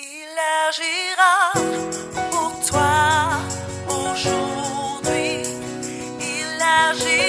Il agira pour toi aujourd'hui. Il agira.